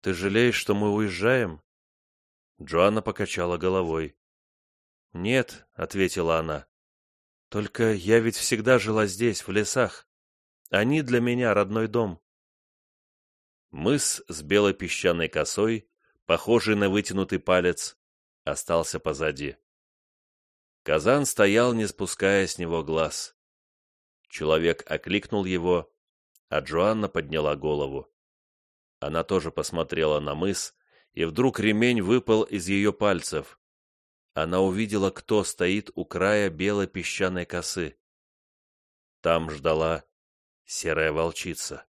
Ты жалеешь, что мы уезжаем?» Джоанна покачала головой. «Нет», — ответила она. «Только я ведь всегда жила здесь, в лесах. Они для меня родной дом». Мыс с белой песчаной косой, похожий на вытянутый палец, остался позади. Казан стоял, не спуская с него глаз. Человек окликнул его, а Джоанна подняла голову. Она тоже посмотрела на мыс, и вдруг ремень выпал из ее пальцев. Она увидела, кто стоит у края белой песчаной косы. Там ждала серая волчица.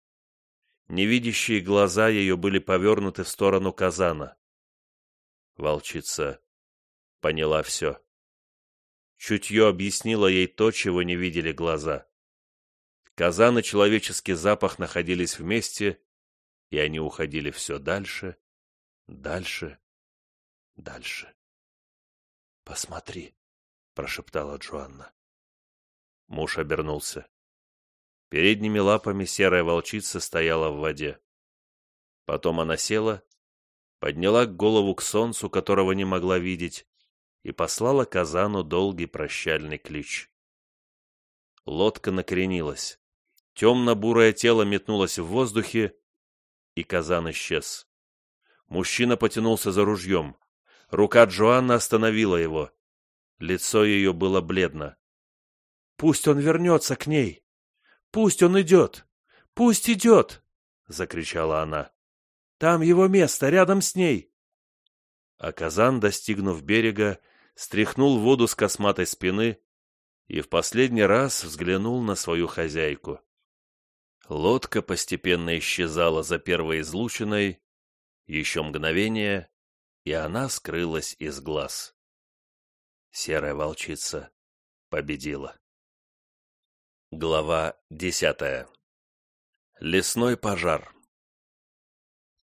Невидящие глаза ее были повернуты в сторону казана. Волчица поняла все. Чутье объяснило ей то, чего не видели глаза. Казан и человеческий запах находились вместе, и они уходили все дальше, дальше, дальше. «Посмотри», — прошептала Джоанна. Муж обернулся. Передними лапами серая волчица стояла в воде. Потом она села, подняла голову к солнцу, которого не могла видеть, и послала Казану долгий прощальный клич. Лодка накренилась. Темно-бурое тело метнулось в воздухе, и Казан исчез. Мужчина потянулся за ружьем. Рука Джоанны остановила его. Лицо ее было бледно. «Пусть он вернется к ней!» Пусть он идет! Пусть идет!» — закричала она. «Там его место, рядом с ней!» А Казан, достигнув берега, стряхнул воду с косматой спины и в последний раз взглянул на свою хозяйку. Лодка постепенно исчезала за первой излучиной, еще мгновение, и она скрылась из глаз. Серая волчица победила. Глава десятая. Лесной пожар.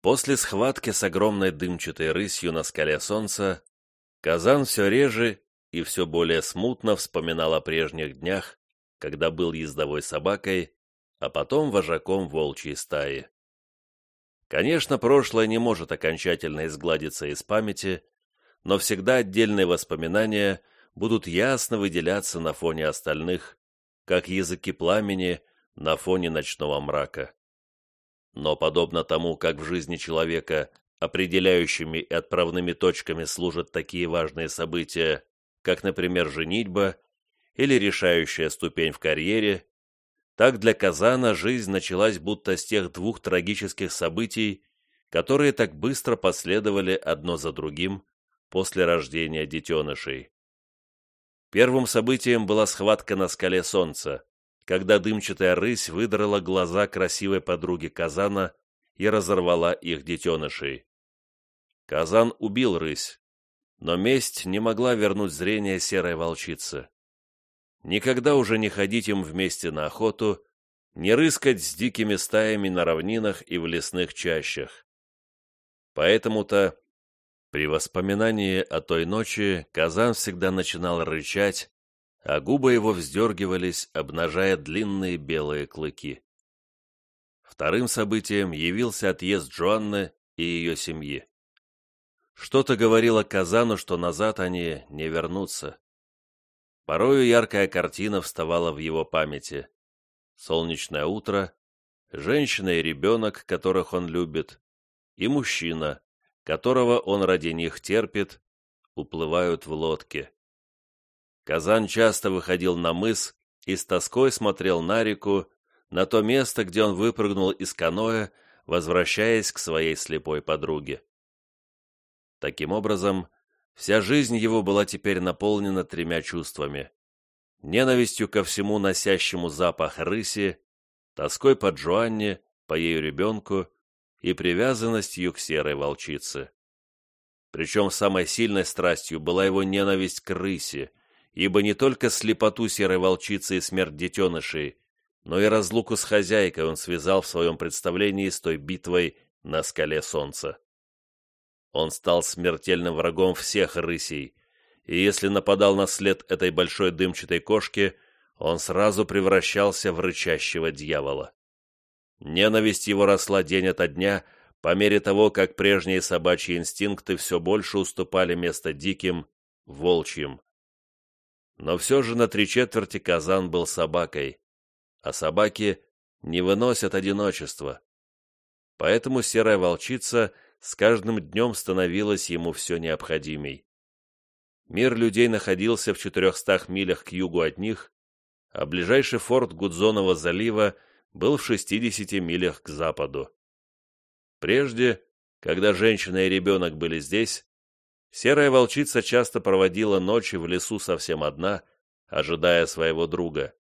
После схватки с огромной дымчатой рысью на скале солнца, Казан все реже и все более смутно вспоминал о прежних днях, когда был ездовой собакой, а потом вожаком волчьей стаи. Конечно, прошлое не может окончательно изгладиться из памяти, но всегда отдельные воспоминания будут ясно выделяться на фоне остальных, как языки пламени на фоне ночного мрака. Но подобно тому, как в жизни человека определяющими и отправными точками служат такие важные события, как, например, женитьба или решающая ступень в карьере, так для Казана жизнь началась будто с тех двух трагических событий, которые так быстро последовали одно за другим после рождения детенышей. Первым событием была схватка на скале Солнца, когда дымчатая рысь выдрала глаза красивой подруги Казана и разорвала их детенышей. Казан убил рысь, но месть не могла вернуть зрение серой волчицы. Никогда уже не ходить им вместе на охоту, не рыскать с дикими стаями на равнинах и в лесных чащах. Поэтому-то при воспоминании о той ночи Казан всегда начинал рычать, а губы его вздергивались, обнажая длинные белые клыки. Вторым событием явился отъезд Джоанны и ее семьи. Что-то говорило Казану, что назад они не вернутся. Порою яркая картина вставала в его памяти. Солнечное утро, женщина и ребенок, которых он любит, и мужчина, которого он ради них терпит, уплывают в лодке. Казан часто выходил на мыс и с тоской смотрел на реку, на то место, где он выпрыгнул из каноэ, возвращаясь к своей слепой подруге. Таким образом, вся жизнь его была теперь наполнена тремя чувствами. Ненавистью ко всему носящему запах рыси, тоской по Джоанне, по ее ребенку и привязанностью к серой волчице. Причем самой сильной страстью была его ненависть к рысе, ибо не только слепоту серой волчицы и смерть детенышей, но и разлуку с хозяйкой он связал в своем представлении с той битвой на скале солнца. Он стал смертельным врагом всех рысей, и если нападал на след этой большой дымчатой кошки, он сразу превращался в рычащего дьявола. Ненависть его росла день ото дня, по мере того, как прежние собачьи инстинкты все больше уступали место диким, волчьим. Но все же на три четверти Казан был собакой, а собаки не выносят одиночества. Поэтому серая волчица с каждым днем становилась ему все необходимей. Мир людей находился в четырехстах милях к югу от них, а ближайший форт Гудзонова залива был в 60 милях к западу. Прежде, когда женщина и ребенок были здесь, серая волчица часто проводила ночи в лесу совсем одна, ожидая своего друга.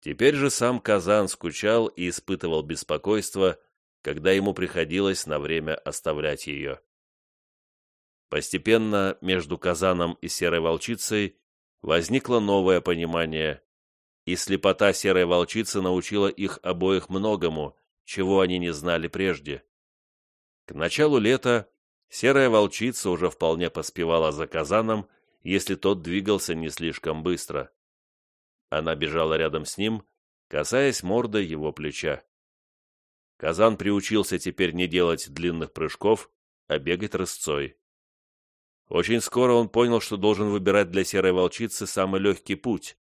Теперь же сам Казан скучал и испытывал беспокойство, когда ему приходилось на время оставлять ее. Постепенно между Казаном и Серой Волчицей возникло новое понимание, и слепота Серой Волчицы научила их обоих многому, чего они не знали прежде. К началу лета Серая Волчица уже вполне поспевала за Казаном, если тот двигался не слишком быстро. Она бежала рядом с ним, касаясь мордой его плеча. Казан приучился теперь не делать длинных прыжков, а бегать рысцой. Очень скоро он понял, что должен выбирать для серой волчицы самый легкий путь.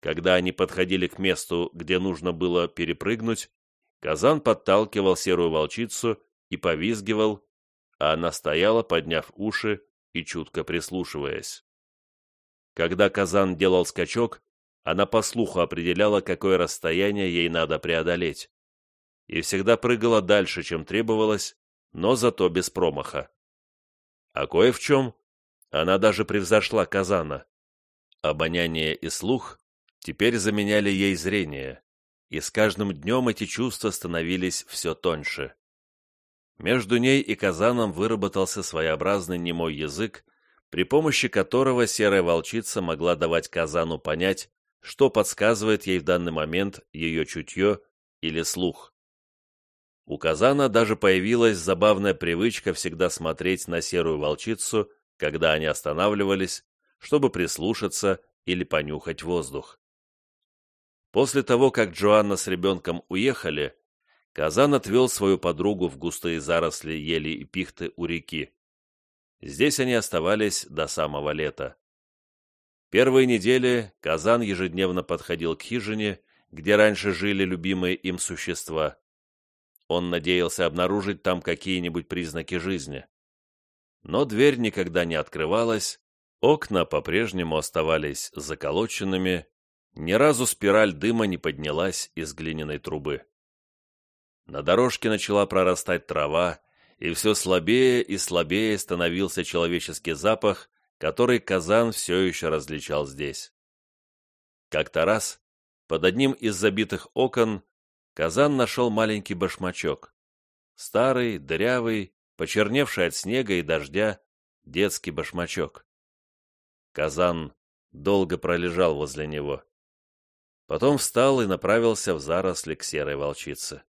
Когда они подходили к месту, где нужно было перепрыгнуть, Казан подталкивал серую волчицу и повизгивал, а она стояла, подняв уши и чутко прислушиваясь. Когда Казан делал скачок, она по слуху определяла, какое расстояние ей надо преодолеть, и всегда прыгала дальше, чем требовалось, но зато без промаха. А кое в чем она даже превзошла Казана. Обоняние и слух теперь заменяли ей зрение, и с каждым днем эти чувства становились все тоньше. Между ней и Казаном выработался своеобразный немой язык, при помощи которого серая волчица могла давать Казану понять, что подсказывает ей в данный момент ее чутье или слух. У Казана даже появилась забавная привычка всегда смотреть на серую волчицу, когда они останавливались, чтобы прислушаться или понюхать воздух. После того, как Джоанна с ребенком уехали, Казан отвел свою подругу в густые заросли ели и пихты у реки. Здесь они оставались до самого лета. Первые недели Казан ежедневно подходил к хижине, где раньше жили любимые им существа, он надеялся обнаружить там какие-нибудь признаки жизни. Но дверь никогда не открывалась, окна по-прежнему оставались заколоченными, ни разу спираль дыма не поднялась из глиняной трубы. На дорожке начала прорастать трава, и все слабее и слабее становился человеческий запах, который Казан все еще различал здесь. Как-то раз, под одним из забитых окон, Казан нашел маленький башмачок. Старый, дырявый, почерневший от снега и дождя, детский башмачок. Казан долго пролежал возле него. Потом встал и направился в заросли к серой волчице.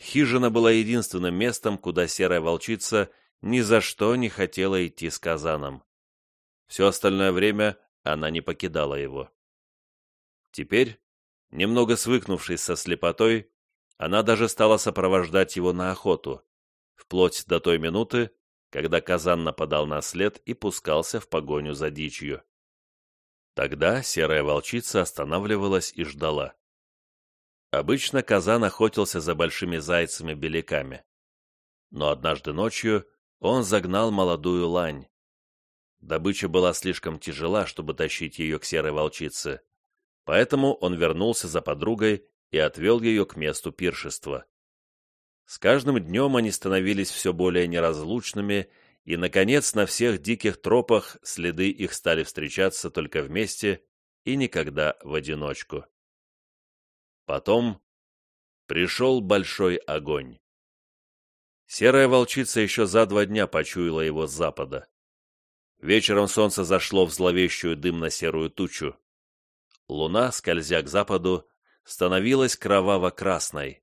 Хижина была единственным местом, куда серая волчица ни за что не хотела идти с Казаном. Все остальное время она не покидала его. Теперь Немного свыкнувшись со слепотой, она даже стала сопровождать его на охоту, вплоть до той минуты, когда Казан нападал на след и пускался в погоню за дичью. Тогда серая волчица останавливалась и ждала. Обычно Казан охотился за большими зайцами-беляками. Но однажды ночью он загнал молодую лань. Добыча была слишком тяжела, чтобы тащить ее к серой волчице, Поэтому он вернулся за подругой и отвел ее к месту пиршества. С каждым днем они становились все более неразлучными, и, наконец, на всех диких тропах следы их стали встречаться только вместе и никогда в одиночку. Потом пришел большой огонь. Серая волчица еще за два дня почуяла его с запада. Вечером солнце зашло в зловещую дымно-серую тучу. Луна, скользя к западу, становилась кроваво-красной.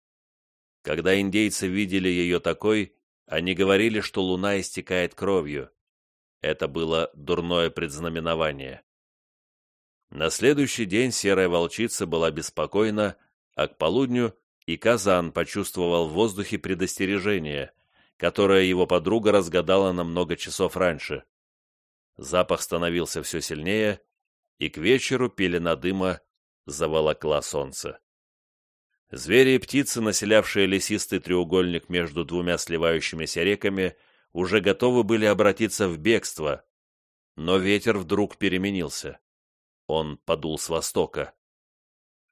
Когда индейцы видели ее такой, они говорили, что луна истекает кровью. Это было дурное предзнаменование. На следующий день серая волчица была беспокойна, а к полудню и Казан почувствовал в воздухе предостережение, которое его подруга разгадала на много часов раньше. Запах становился все сильнее, и к вечеру пелена дыма заволокла солнце. Звери и птицы, населявшие лесистый треугольник между двумя сливающимися реками, уже готовы были обратиться в бегство, но ветер вдруг переменился. Он подул с востока.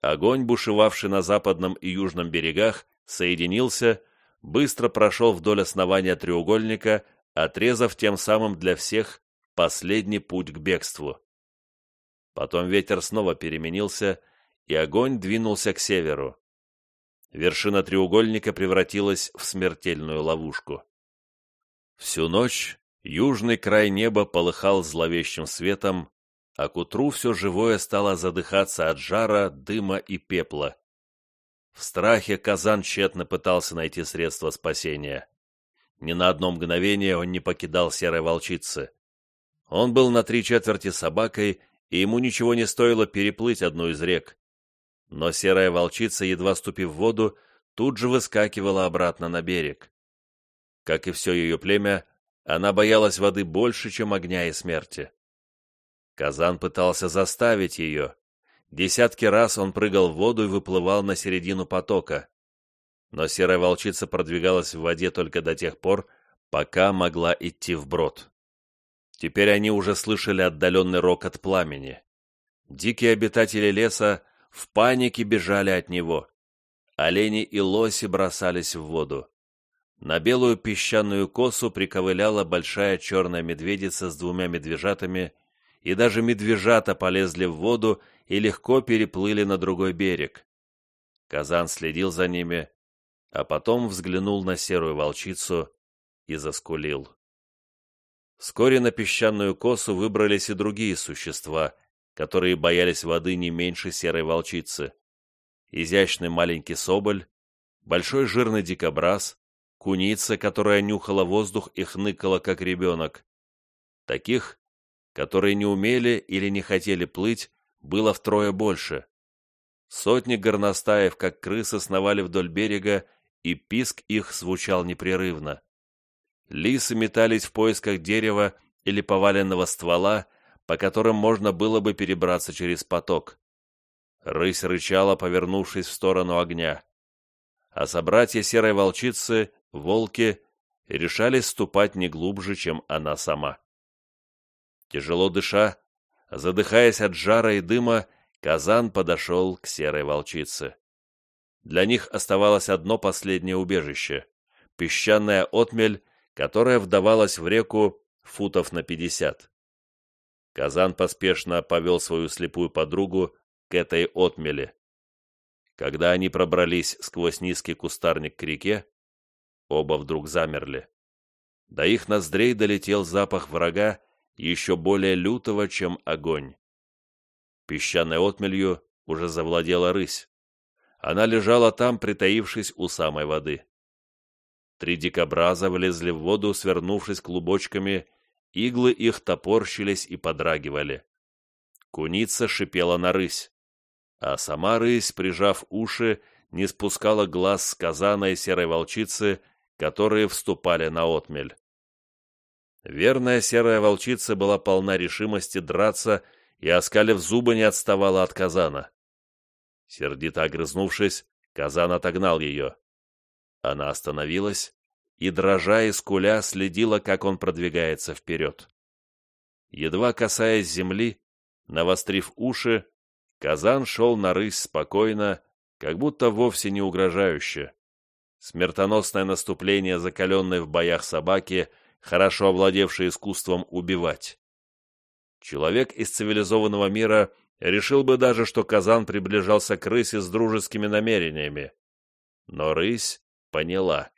Огонь, бушевавший на западном и южном берегах, соединился, быстро прошел вдоль основания треугольника, отрезав тем самым для всех последний путь к бегству. Потом ветер снова переменился, и огонь двинулся к северу. Вершина треугольника превратилась в смертельную ловушку. Всю ночь южный край неба полыхал зловещим светом, а к утру все живое стало задыхаться от жара, дыма и пепла. В страхе Казан тщетно пытался найти средства спасения. Ни на одно мгновение он не покидал серой волчицы. Он был на три четверти собакой, и ему ничего не стоило переплыть одну из рек. Но серая волчица, едва ступив в воду, тут же выскакивала обратно на берег. Как и все ее племя, она боялась воды больше, чем огня и смерти. Казан пытался заставить ее. Десятки раз он прыгал в воду и выплывал на середину потока. Но серая волчица продвигалась в воде только до тех пор, пока могла идти вброд. Теперь они уже слышали отдаленный рокот пламени. Дикие обитатели леса в панике бежали от него. Олени и лоси бросались в воду. На белую песчаную косу приковыляла большая черная медведица с двумя медвежатами, и даже медвежата полезли в воду и легко переплыли на другой берег. Казан следил за ними, а потом взглянул на серую волчицу и заскулил. Вскоре на песчаную косу выбрались и другие существа, которые боялись воды не меньше серой волчицы. Изящный маленький соболь, большой жирный дикобраз, куница, которая нюхала воздух и хныкала, как ребенок. Таких, которые не умели или не хотели плыть, было втрое больше. Сотни горностаев, как крысы, сновали вдоль берега, и писк их звучал непрерывно. Лисы метались в поисках дерева или поваленного ствола, по которым можно было бы перебраться через поток. Рысь рычала, повернувшись в сторону огня. А собратья серой волчицы волки решались ступать не глубже, чем она сама. Тяжело дыша, задыхаясь от жара и дыма, Казан подошел к серой волчице. Для них оставалось одно последнее убежище — песчаная отмель, которая вдавалась в реку футов на пятьдесят. Казан поспешно повел свою слепую подругу к этой отмели. Когда они пробрались сквозь низкий кустарник к реке, Оба вдруг замерли. До их ноздрей долетел запах врага, еще более лютого, чем огонь. Песчаной отмелью уже завладела рысь. Она лежала там, притаившись у самой воды. Три дикобраза влезли в воду, свернувшись клубочками, иглы их топорщились и подрагивали. Куница шипела на рысь, а сама рысь, прижав уши, не спускала глаз с казана и серой волчицы, которые вступали на отмель. Верная серая волчица была полна решимости драться и, оскалив зубы, не отставала от казана. Сердито огрызнувшись, казан отогнал ее. Она остановилась и, дрожа и скуля, следила, как он продвигается вперед. Едва касаясь земли, навострив уши, казан шел на рысь спокойно, как будто вовсе не угрожающе смертоносное наступление закаленной в боях собаки, хорошо овладевшей искусством убивать. Человек из цивилизованного мира решил бы даже, что Казан приближался к рысе с дружескими намерениями. Но рысь поняла.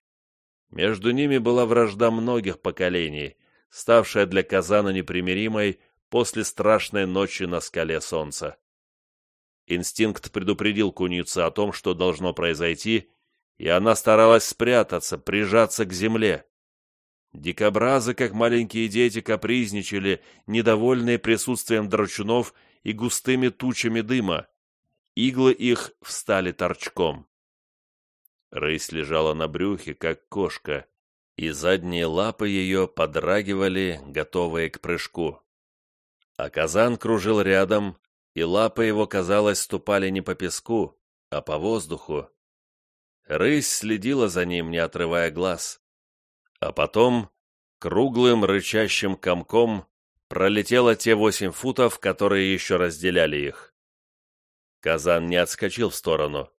Между ними была вражда многих поколений, ставшая для Казана непримиримой после страшной ночи на скале солнца. Инстинкт предупредил куницу о том, что должно произойти, и она старалась спрятаться, прижаться к земле. Дикобразы, как маленькие дети, капризничали, недовольные присутствием драчунов и густыми тучами дыма. Иглы их встали торчком. Рысь лежала на брюхе, как кошка, и задние лапы ее подрагивали, готовые к прыжку. А казан кружил рядом, и лапы его, казалось, ступали не по песку, а по воздуху. Рысь следила за ним, не отрывая глаз. А потом круглым рычащим комком пролетело те восемь футов, которые еще разделяли их. Казан не отскочил в сторону.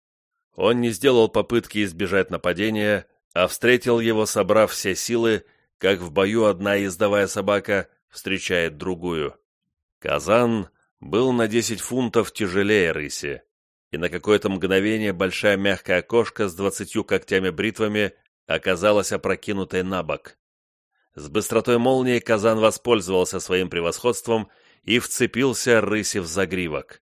Он не сделал попытки избежать нападения, а встретил его, собрав все силы, как в бою одна ездовая собака встречает другую. Казан был на десять фунтов тяжелее рыси, и на какое-то мгновение большая мягкая кошка с двадцатью когтями-бритвами оказалась опрокинутой на бок. С быстротой молнии Казан воспользовался своим превосходством и вцепился рыси в загривок.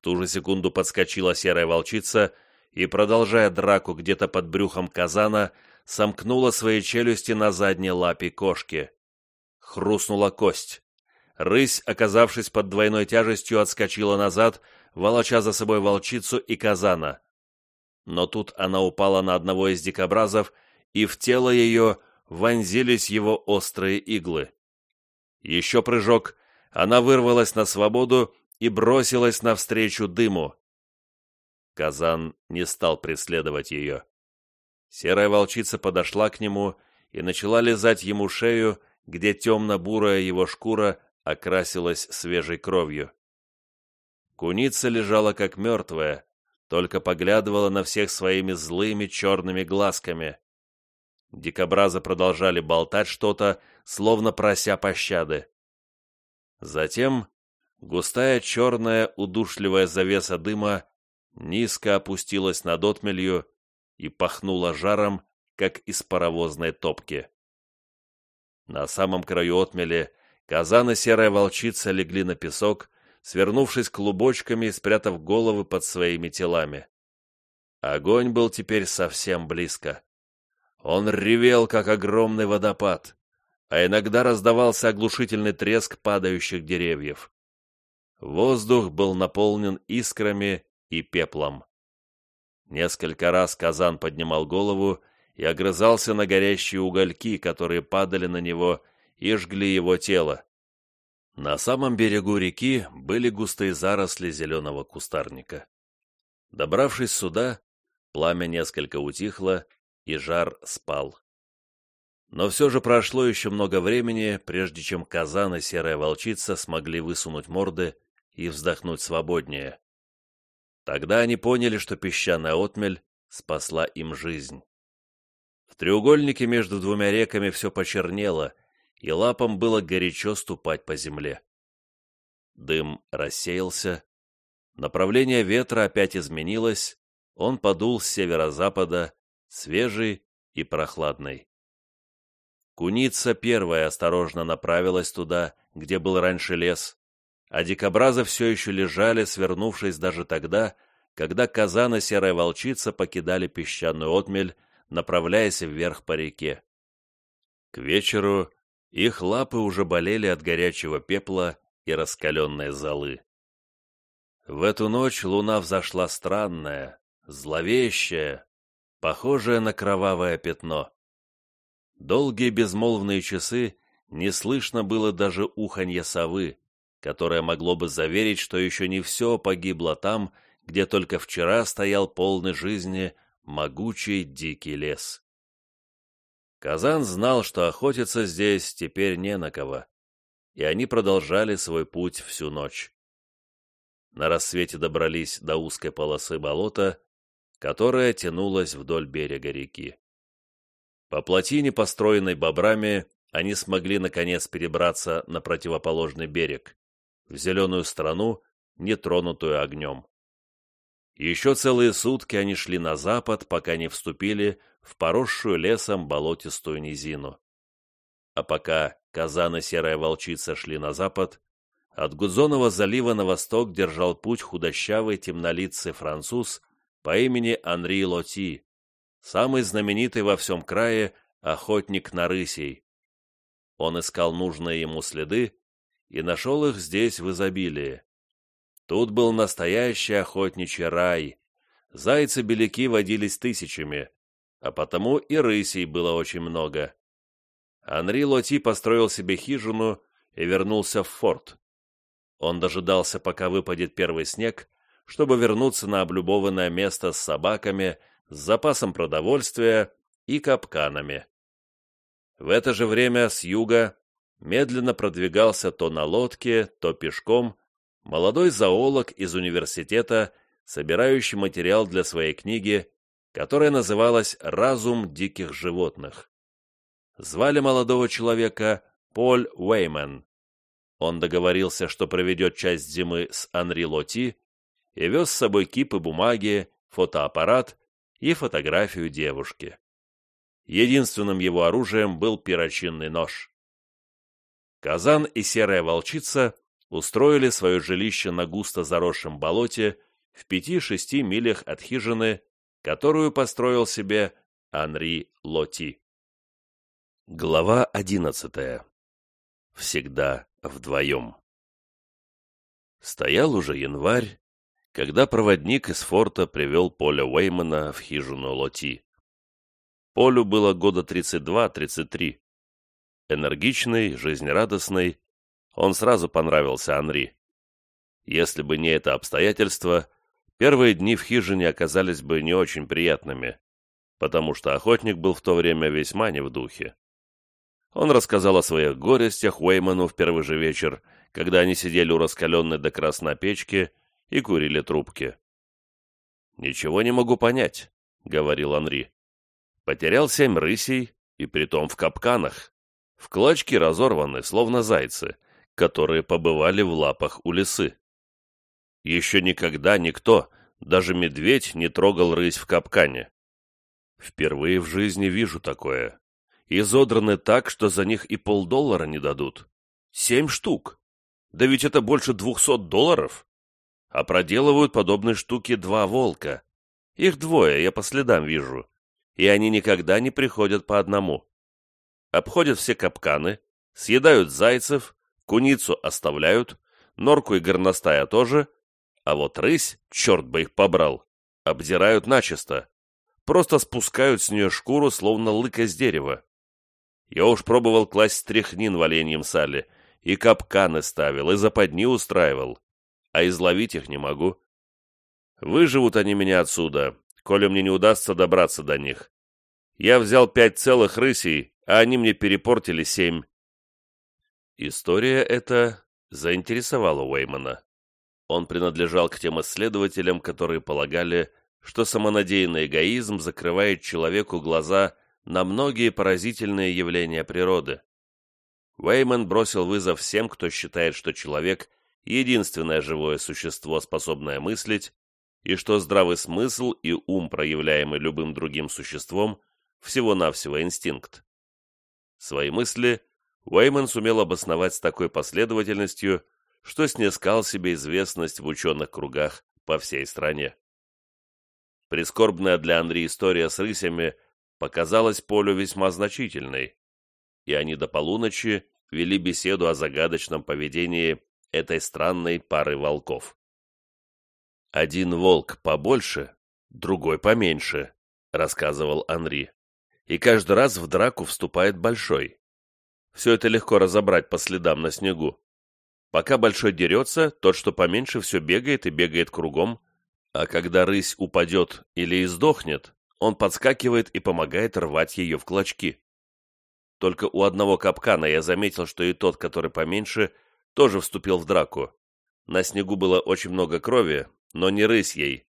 Ту же секунду подскочила серая волчица и, продолжая драку где-то под брюхом казана, сомкнула свои челюсти на задней лапе кошки. Хрустнула кость. Рысь, оказавшись под двойной тяжестью, отскочила назад, волоча за собой волчицу и казана. Но тут она упала на одного из дикобразов, и в тело ее вонзились его острые иглы. Еще прыжок, она вырвалась на свободу и бросилась навстречу дыму. Казан не стал преследовать ее. Серая волчица подошла к нему и начала лизать ему шею, где темно-бурая его шкура окрасилась свежей кровью. Куница лежала как мертвая, только поглядывала на всех своими злыми черными глазками. Дикобразы продолжали болтать что-то, словно прося пощады. Затем густая черная удушливая завеса дыма низко опустилась над отмелью и пахнула жаром, как из паровозной топки. На самом краю отмели казан и серая волчица легли на песок, свернувшись клубочками и спрятав головы под своими телами. Огонь был теперь совсем близко. Он ревел, как огромный водопад, а иногда раздавался оглушительный треск падающих деревьев. Воздух был наполнен искрами и пеплом. Несколько раз казан поднимал голову и огрызался на горящие угольки, которые падали на него и жгли его тело. На самом берегу реки были густые заросли зеленого кустарника. Добравшись сюда, пламя несколько утихло, и жар спал. Но все же прошло еще много времени, прежде чем казан и серая волчица смогли высунуть морды и вздохнуть свободнее. Тогда они поняли, что песчаная отмель спасла им жизнь. В треугольнике между двумя реками все почернело, и лапам было горячо ступать по земле. Дым рассеялся, направление ветра опять изменилось, он подул с северо-запада, свежий и прохладный. Куница первая осторожно направилась туда, где был раньше лес, а дикобразы все еще лежали, свернувшись даже тогда, когда казан и серая волчица покидали песчаную отмель, направляясь вверх по реке. К вечеру их лапы уже болели от горячего пепла и раскаленной золы. В эту ночь луна взошла странная, зловещая, похожая на кровавое пятно. Долгие безмолвные часы не слышно было даже уханья совы, которое могло бы заверить, что еще не все погибло там, где только вчера стоял полный жизни могучий дикий лес. Казан знал, что охотиться здесь теперь не на кого, и они продолжали свой путь всю ночь. На рассвете добрались до узкой полосы болота, которая тянулась вдоль берега реки. По плотине, построенной бобрами, они смогли наконец перебраться на противоположный берег, в зеленую страну, нетронутую огнем. Еще целые сутки они шли на запад, пока не вступили в поросшую лесом болотистую низину. А пока казан и серая волчица шли на запад, от Гудзонова залива на восток держал путь худощавый темнолицый француз по имени Анри Лоти, самый знаменитый во всем крае охотник на рысей. Он искал нужные ему следы и нашел их здесь в изобилии. Тут был настоящий охотничий рай, зайцы-беляки водились тысячами, а потому и рысей было очень много. Анри Лоти построил себе хижину и вернулся в форт. Он дожидался, пока выпадет первый снег, чтобы вернуться на облюбованное место с собаками, с запасом продовольствия и капканами. В это же время с юга медленно продвигался то на лодке, то пешком молодой зоолог из университета, собирающий материал для своей книги, которая называлась «Разум диких животных». Звали молодого человека Поль Уэймен. Он договорился, что проведет часть зимы с Анри Лоти и вез с собой кипы бумаги, фотоаппарат и фотографию девушки. Единственным его оружием был перочинный нож. Казан и серая волчица устроили свое жилище на густо заросшем болоте в пяти-шести милях от хижины, которую построил себе Анри Лоти. Глава одиннадцатая. Всегда вдвоем. Стоял уже январь, когда проводник из форта привел Поля Уэймана в хижину Лоти. Полю было года 32-33. Энергичный, жизнерадостный, он сразу понравился Анри. Если бы не это обстоятельство, первые дни в хижине оказались бы не очень приятными, потому что охотник был в то время весьма не в духе. Он рассказал о своих горестях Уэйману в первый же вечер, когда они сидели у раскаленной до красна печки и курили трубки. «Ничего не могу понять», — говорил Анри. «Потерял семь рысей, и притом в капканах. В клочки разорваны, словно зайцы, которые побывали в лапах у лисы. Еще никогда никто, даже медведь, не трогал рысь в капкане. Впервые в жизни вижу такое. Изодраны так, что за них и полдоллара не дадут. Семь штук. Да ведь это больше двухсот долларов. А проделывают подобные штуки два волка. Их двое, я по следам вижу. И они никогда не приходят по одному. Обходят все капканы, съедают зайцев, Куницу оставляют, норку и горностая тоже, а вот рысь, черт бы их побрал, обдирают начисто. Просто спускают с нее шкуру, словно лыка с дерева. Я уж пробовал класть стряхнин в оленьем сале, и капканы ставил, и западни устраивал, а изловить их не могу. Выживут они меня отсюда, коли мне не удастся добраться до них. Я взял пять целых рысей, а они мне перепортили семь. История эта заинтересовала Уэймана. Он принадлежал к тем исследователям, которые полагали, что самонадеянный эгоизм закрывает человеку глаза на многие поразительные явления природы. Уэйман бросил вызов всем, кто считает, что человек – единственное живое существо, способное мыслить, и что здравый смысл и ум, проявляемый любым другим существом, всего-навсего инстинкт. Свои мысли Уэйман сумел обосновать с такой последовательностью, что снискал себе известность в ученых кругах по всей стране. Прискорбная для Анри история с рысями показалась Полю весьма значительной, и они до полуночи вели беседу о загадочном поведении этой странной пары волков. «Один волк побольше, другой поменьше», — рассказывал Анри, «и каждый раз в драку вступает большой. Все это легко разобрать по следам на снегу. Пока большой дерется, тот, что поменьше, все бегает и бегает кругом, а когда рысь упадет или издохнет, он подскакивает и помогает рвать ее в клочки. Только у одного капкана я заметил, что и тот, который поменьше, тоже вступил в драку. На снегу было очень много крови, но не рысь ей.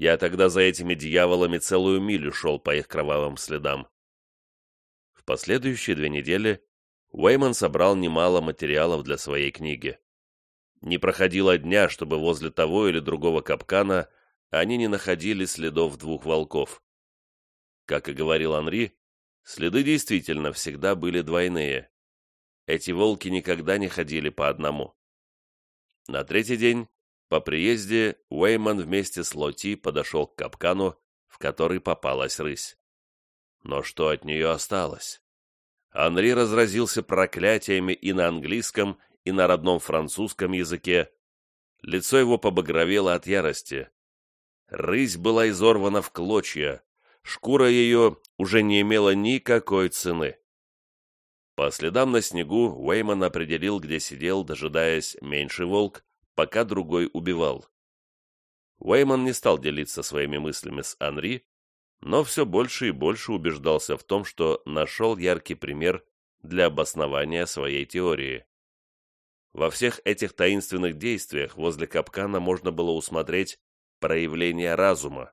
Я тогда за этими дьяволами целую милю шел по их кровавым следам. В последующие две недели Уэйман собрал немало материалов для своей книги. Не проходило дня, чтобы возле того или другого капкана они не находили следов двух волков. Как и говорил Анри, следы действительно всегда были двойные. Эти волки никогда не ходили по одному. На третий день, по приезде, Уэйман вместе с Лоти подошел к капкану, в который попалась рысь. Но что от нее осталось? Анри разразился проклятиями и на английском, и на родном французском языке. Лицо его побагровело от ярости. Рысь была изорвана в клочья, шкура ее уже не имела никакой цены. По следам на снегу Уэйман определил, где сидел, дожидаясь меньший волк, пока другой убивал. Уэйман не стал делиться своими мыслями с Анри, но все больше и больше убеждался в том, что нашел яркий пример для обоснования своей теории. Во всех этих таинственных действиях возле капкана можно было усмотреть проявление разума.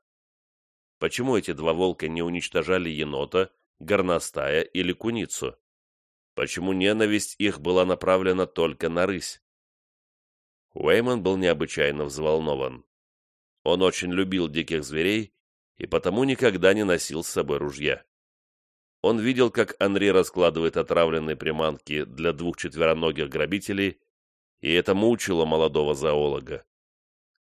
Почему эти два волка не уничтожали енота, горностая или куницу? Почему ненависть их была направлена только на рысь? Уэйман был необычайно взволнован. Он очень любил диких зверей и потому никогда не носил с собой ружья. Он видел, как Анри раскладывает отравленные приманки для двух четвероногих грабителей, и это мучило молодого зоолога.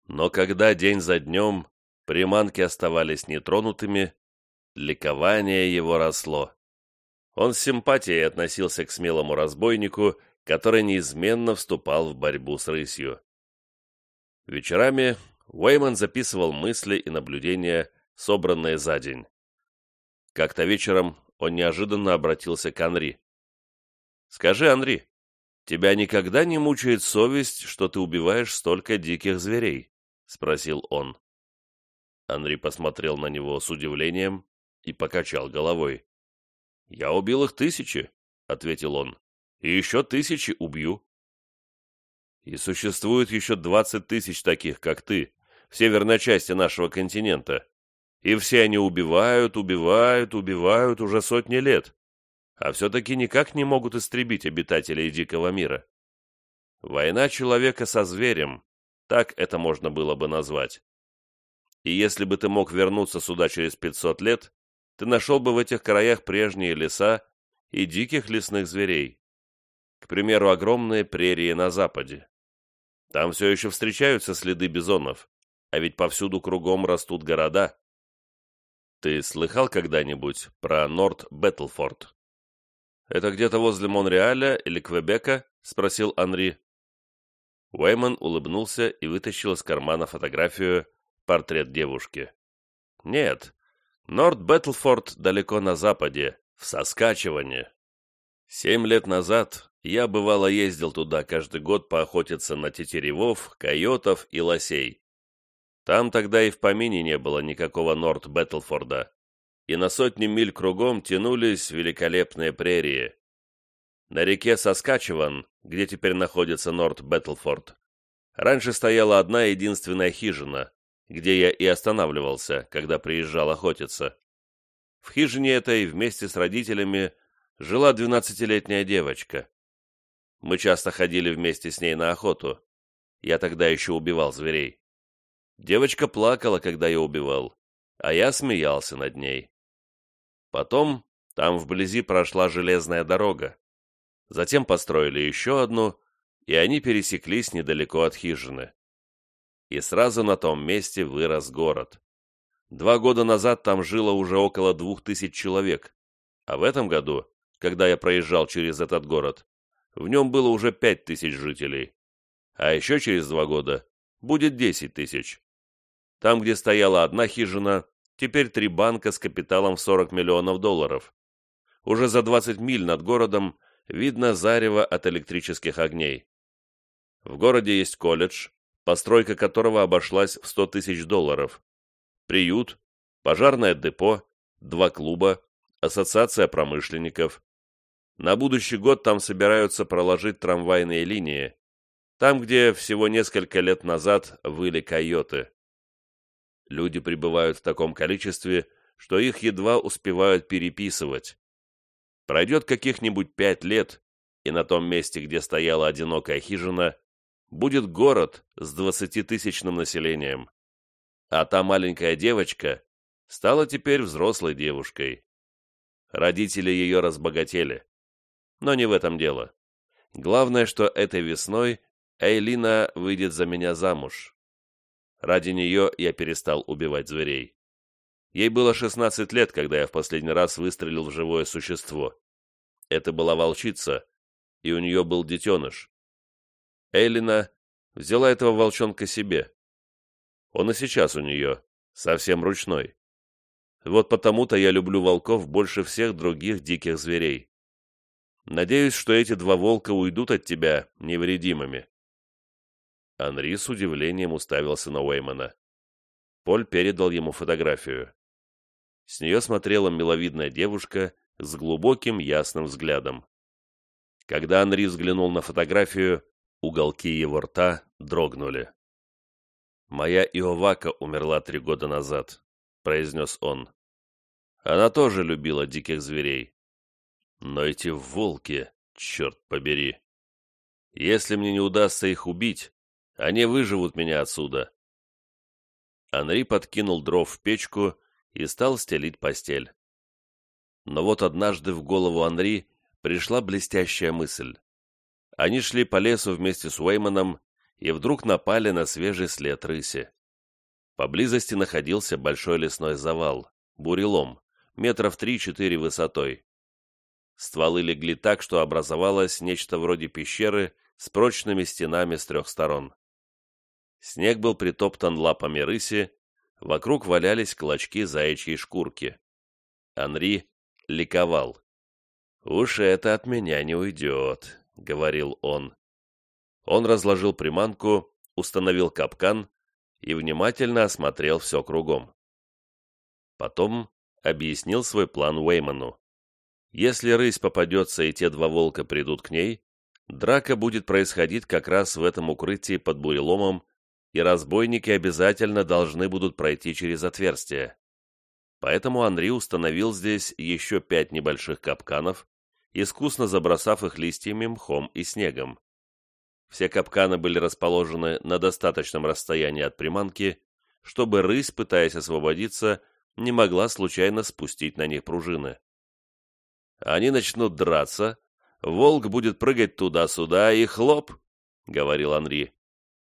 Но когда день за днем приманки оставались нетронутыми, ликование его росло. Он с симпатией относился к смелому разбойнику, который неизменно вступал в борьбу с рысью. Вечерами Уэйман записывал мысли и наблюдения, собранные за день. Как-то вечером он неожиданно обратился к Анри. «Скажи, Анри, тебя никогда не мучает совесть, что ты убиваешь столько диких зверей?» — спросил он. Анри посмотрел на него с удивлением и покачал головой. «Я убил их тысячи», — ответил он, — «и еще тысячи убью». «И существует еще двадцать тысяч таких, как ты, в северной части нашего континента. И все они убивают, убивают, убивают уже сотни лет, а все-таки никак не могут истребить обитателей дикого мира. Война человека со зверем, так это можно было бы назвать. И если бы ты мог вернуться сюда через 500 лет, ты нашел бы в этих краях прежние леса и диких лесных зверей. К примеру, огромные прерии на западе. Там все еще встречаются следы бизонов, а ведь повсюду кругом растут города. Ты слыхал когда-нибудь про Норт Бэтлфорд? Это где-то возле Монреаля или Квебека? Спросил Анри. Уэйман улыбнулся и вытащил из кармана фотографию портрет девушки. Нет, Норт Бэтлфорд далеко на западе, в Соскачеване. Семь лет назад я бывало ездил туда каждый год поохотиться на тетеревов, койотов и лосей. Там тогда и в помине не было никакого Норт Бэтлфорда, и на сотни миль кругом тянулись великолепные прерии. На реке Соскачеван, где теперь находится Норт Бэтлфорд, раньше стояла одна единственная хижина, где я и останавливался, когда приезжал охотиться. В хижине этой вместе с родителями жила двенадцатилетняя девочка. Мы часто ходили вместе с ней на охоту. Я тогда еще убивал зверей. Девочка плакала, когда я убивал, а я смеялся над ней. Потом там вблизи прошла железная дорога. Затем построили еще одну, и они пересеклись недалеко от хижины. И сразу на том месте вырос город. Два года назад там жило уже около двух тысяч человек, а в этом году, когда я проезжал через этот город, в нем было уже пять тысяч жителей. А еще через два года будет десять тысяч. Там, где стояла одна хижина, теперь три банка с капиталом в 40 миллионов долларов. Уже за 20 миль над городом видно зарево от электрических огней. В городе есть колледж, постройка которого обошлась в 100 тысяч долларов, приют, пожарное депо, два клуба, ассоциация промышленников. На будущий год там собираются проложить трамвайные линии, там, где всего несколько лет назад выли койоты. Люди прибывают в таком количестве, что их едва успевают переписывать. Пройдет каких-нибудь пять лет, и на том месте, где стояла одинокая хижина, будет город с двадцатитысячным населением. А та маленькая девочка стала теперь взрослой девушкой. Родители ее разбогатели. Но не в этом дело. Главное, что этой весной Эйлина выйдет за меня замуж. Ради нее я перестал убивать зверей. Ей было 16 лет, когда я в последний раз выстрелил в живое существо. Это была волчица, и у нее был детеныш. Эллина взяла этого волчонка себе. Он и сейчас у нее, совсем ручной. Вот потому-то я люблю волков больше всех других диких зверей. Надеюсь, что эти два волка уйдут от тебя невредимыми». Анри с удивлением уставился на Уэймана. Поль передал ему фотографию. С нее смотрела миловидная девушка с глубоким ясным взглядом. Когда Анри взглянул на фотографию, уголки его рта дрогнули. «Моя Иовака умерла три года назад», — произнес он. «Она тоже любила диких зверей. Но эти волки, черт побери! Если мне не удастся их убить, они выживут меня отсюда». Анри подкинул дров в печку и стал стелить постель. Но вот однажды в голову Анри пришла блестящая мысль. Они шли по лесу вместе с Уэйманом и вдруг напали на свежий след рыси. Поблизости находился большой лесной завал, бурелом, метров три-четыре высотой. Стволы легли так, что образовалось нечто вроде пещеры с прочными стенами с трех сторон. Снег был притоптан лапами рыси, вокруг валялись клочки заячьей шкурки. Анри ликовал. «Уж это от меня не уйдет», — говорил он. Он разложил приманку, установил капкан и внимательно осмотрел все кругом. Потом объяснил свой план Уэйману. Если рысь попадется и те два волка придут к ней, драка будет происходить как раз в этом укрытии под буреломом, и разбойники обязательно должны будут пройти через отверстие. Поэтому Анри установил здесь еще пять небольших капканов, искусно забросав их листьями, мхом и снегом. Все капканы были расположены на достаточном расстоянии от приманки, чтобы рысь, пытаясь освободиться, не могла случайно спустить на них пружины. Они начнут драться, волк будет прыгать туда-сюда и хлоп, — говорил Анри.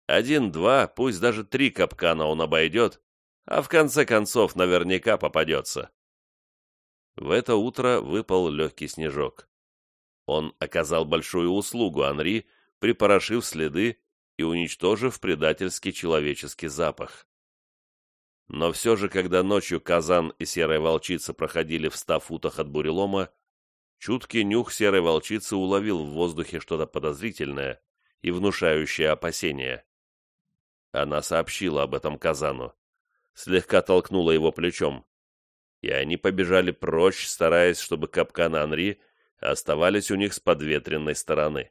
Один-два, пусть даже три капкана он обойдет, а в конце концов наверняка попадется. В это утро выпал легкий снежок. Он оказал большую услугу Анри, припорошив следы и уничтожив предательский человеческий запах. Но все же, когда ночью Казан и Серая Волчица проходили в ста футах от бурелома, чуткий нюх Серой Волчицы уловил в воздухе что-то подозрительное и внушающее опасения. Она сообщила об этом Казану, слегка толкнула его плечом, и они побежали прочь, стараясь, чтобы капкан Анри оставались у них с подветренной стороны.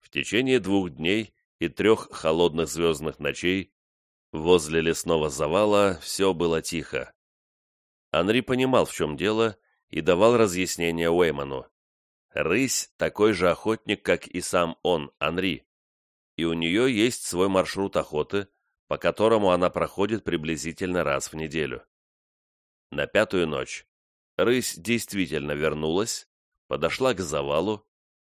В течение двух дней и трех холодных звездных ночей возле лесного завала все было тихо. Анри понимал, в чем дело, и давал разъяснения Уэйману. Рысь такой же охотник, как и сам он, Анри, и у нее есть свой маршрут охоты, по которому она проходит приблизительно раз в неделю. На пятую ночь Рысь действительно вернулась, подошла к завалу,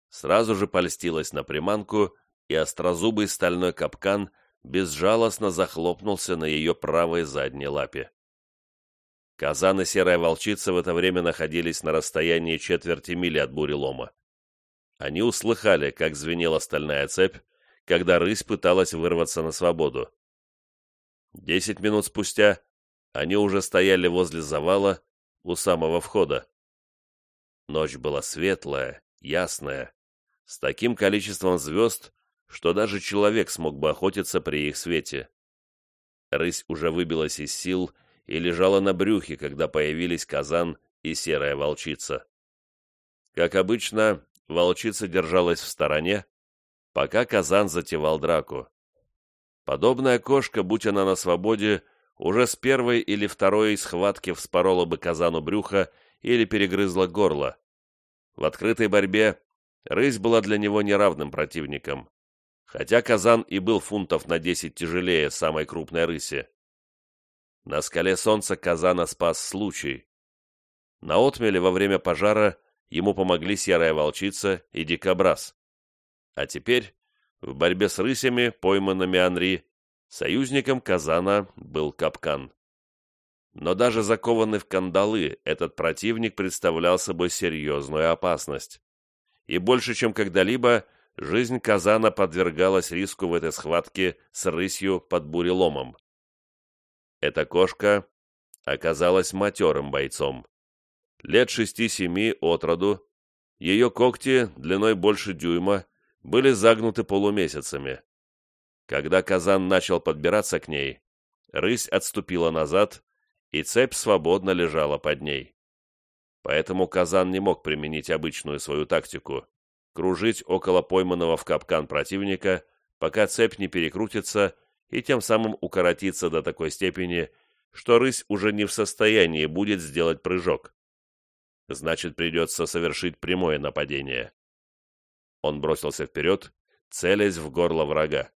сразу же польстилась на приманку, и острозубый стальной капкан безжалостно захлопнулся на ее правой задней лапе. Казан и серая волчица в это время находились на расстоянии четверти мили от бурелома. Они услыхали, как звенела стальная цепь, когда рысь пыталась вырваться на свободу. Десять минут спустя они уже стояли возле завала, у самого входа. Ночь была светлая, ясная, с таким количеством звезд, что даже человек смог бы охотиться при их свете. Рысь уже выбилась из сил и лежала на брюхе, когда появились казан и серая волчица. Как обычно, волчица держалась в стороне, пока казан затевал драку. Подобная кошка, будь она на свободе, уже с первой или второй схватки вспорола бы казану брюха или перегрызла горло. В открытой борьбе рысь была для него неравным противником, хотя казан и был фунтов на десять тяжелее самой крупной рыси. На скале солнца казана спас случай. На отмеле во время пожара ему помогли серая волчица и дикобраз. А теперь, в борьбе с рысями, пойманными Анри, Союзником Казана был капкан. Но даже закованный в кандалы, этот противник представлял собой серьезную опасность. И больше, чем когда-либо, жизнь Казана подвергалась риску в этой схватке с рысью под буреломом. Эта кошка оказалась матерым бойцом. Лет шести-семи от роду, ее когти, длиной больше дюйма, были загнуты полумесяцами. Когда казан начал подбираться к ней, рысь отступила назад, и цепь свободно лежала под ней. Поэтому казан не мог применить обычную свою тактику — кружить около пойманного в капкан противника, пока цепь не перекрутится и тем самым укоротится до такой степени, что рысь уже не в состоянии будет сделать прыжок. Значит, придется совершить прямое нападение. Он бросился вперед, целясь в горло врага.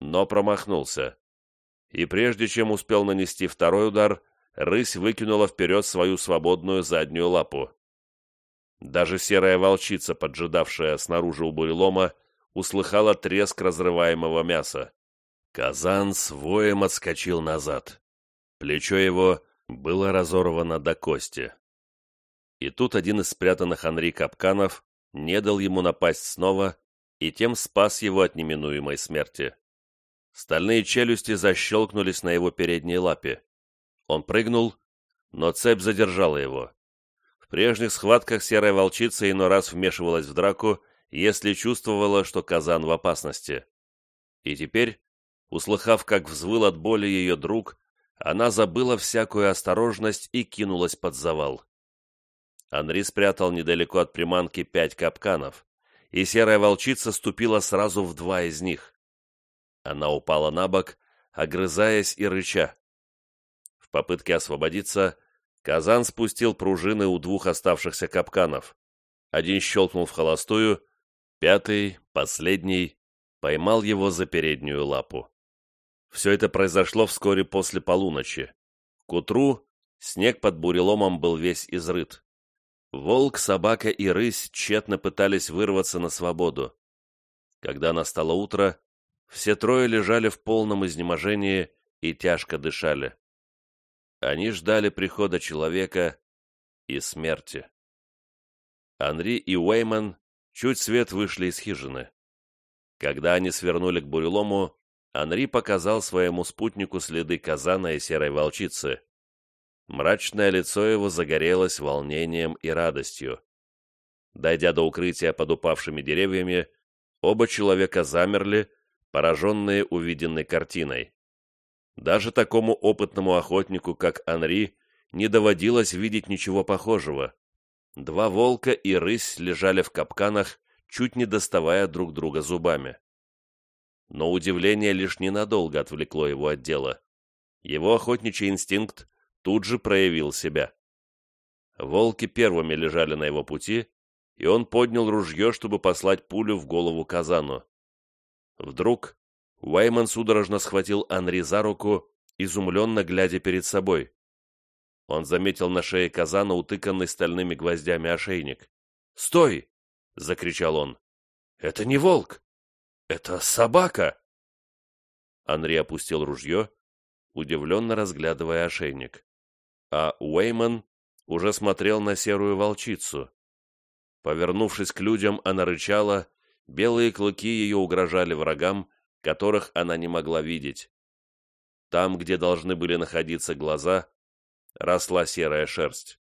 Но промахнулся. И прежде чем успел нанести второй удар, рысь выкинула вперед свою свободную заднюю лапу. Даже серая волчица, поджидавшая снаружи у бурелома, услыхала треск разрываемого мяса. Казан с воем отскочил назад. Плечо его было разорвано до кости. И тут один из спрятанных Анри капканов не дал ему напасть снова и тем спас его от неминуемой смерти. Стальные челюсти защелкнулись на его передней лапе. Он прыгнул, но цепь задержала его. В прежних схватках серая волчица иной раз вмешивалась в драку, если чувствовала, что казан в опасности. И теперь, услыхав, как взвыл от боли ее друг, она забыла всякую осторожность и кинулась под завал. Анри спрятал недалеко от приманки пять капканов, и серая волчица ступила сразу в два из них. Она упала на бок, огрызаясь и рыча. В попытке освободиться, Казан спустил пружины у двух оставшихся капканов. Один щелкнул в холостую, пятый, последний, поймал его за переднюю лапу. Все это произошло вскоре после полуночи. К утру снег под буреломом был весь изрыт. Волк, собака и рысь тщетно пытались вырваться на свободу. Когда настало утро, все трое лежали в полном изнеможении и тяжко дышали. Они ждали прихода человека и смерти. Анри и Уэйман чуть свет вышли из хижины. Когда они свернули к бурелому, Анри показал своему спутнику следы казана и серой волчицы. Мрачное лицо его загорелось волнением и радостью. Дойдя до укрытия под упавшими деревьями, оба человека замерли, пораженные увиденной картиной. Даже такому опытному охотнику, как Анри, не доводилось видеть ничего похожего. Два волка и рысь лежали в капканах, чуть не доставая друг друга зубами. Но удивление лишь ненадолго отвлекло его от дела. Его охотничий инстинкт тут же проявил себя. Волки первыми лежали на его пути, и он поднял ружье, чтобы послать пулю в голову казану. Вдруг Уэйман судорожно схватил Анри за руку, изумленно глядя перед собой. Он заметил на шее казана утыканный стальными гвоздями ошейник. «Стой!» — закричал он. «Это не волк! Это собака!» Анри опустил ружье, удивленно разглядывая ошейник а Уэйман уже смотрел на серую волчицу. Повернувшись к людям, она рычала, белые клыки ее угрожали врагам, которых она не могла видеть. Там, где должны были находиться глаза, росла серая шерсть.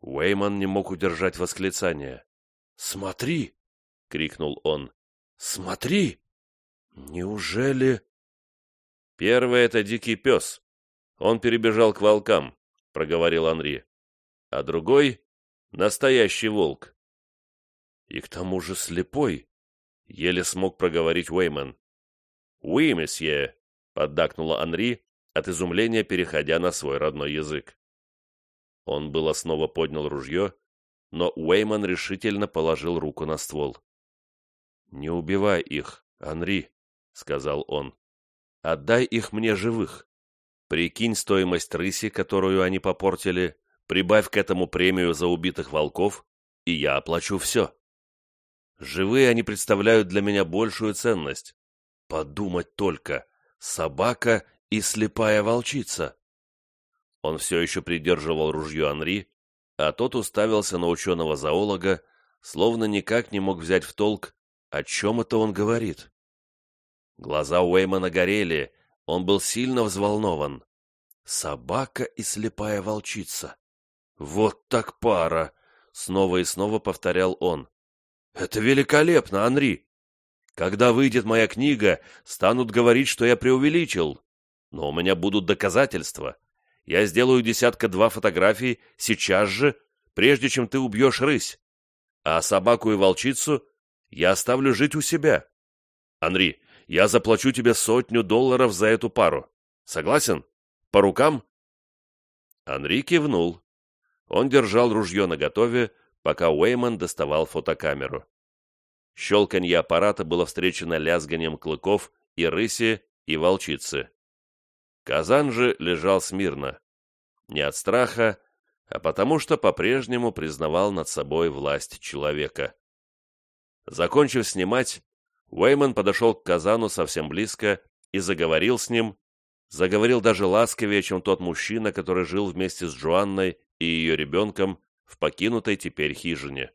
Уэйман не мог удержать восклицание. «Смотри!» — крикнул он. «Смотри! Неужели...» Первый — это дикий пес. Он перебежал к волкам проговорил Анри. А другой — настоящий волк. И к тому же слепой, — еле смог проговорить Уэйман. «Уи, месье», — поддакнула Анри, от изумления переходя на свой родной язык. Он было снова поднял ружье, но Уэйман решительно положил руку на ствол. «Не убивай их, Анри», — сказал он. «Отдай их мне живых. Прикинь стоимость рыси, которую они попортили, прибавь к этому премию за убитых волков, и я оплачу все. Живые они представляют для меня большую ценность. Подумать только, собака и слепая волчица. Он все еще придерживал ружье Анри, а тот уставился на ученого-зоолога, словно никак не мог взять в толк, о чем это он говорит. Глаза Уэймана горели, он был сильно взволнован. Собака и слепая волчица. Вот так пара! Снова и снова повторял он. Это великолепно, Анри! Когда выйдет моя книга, станут говорить, что я преувеличил. Но у меня будут доказательства. Я сделаю десятка-два фотографий сейчас же, прежде чем ты убьешь рысь. А собаку и волчицу я оставлю жить у себя. Анри, я заплачу тебе сотню долларов за эту пару. Согласен? По рукам?» Анри кивнул. Он держал ружье наготове, пока Уэйман доставал фотокамеру. Щелканье аппарата было встречено лязганием клыков и рыси, и волчицы. Казан же лежал смирно. Не от страха, а потому что по-прежнему признавал над собой власть человека. Закончив снимать, Уэйман подошел к Казану совсем близко и заговорил с ним, заговорил даже ласковее, чем тот мужчина, который жил вместе с Джоанной и ее ребенком в покинутой теперь хижине.